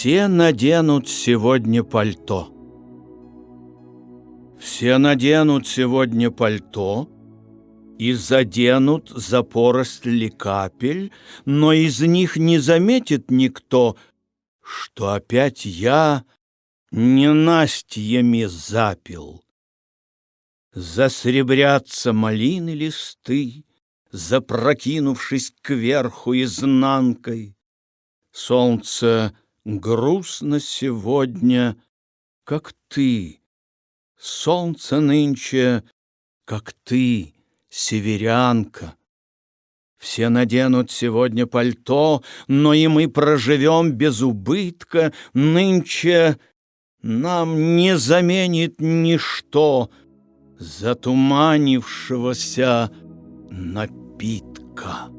Все наденут сегодня пальто. Все наденут сегодня пальто и заденут за поросли капель, но из них не заметит никто, что опять я ненастьями запил. Засребрятся малины листы, запрокинувшись кверху изнанкой. Солнце грустно сегодня, как ты. Солнце нынче, как ты, северянка. Все наденут сегодня пальто, но и мы проживем без убытка. Нынче нам не заменит ничто затуманившегося напитка.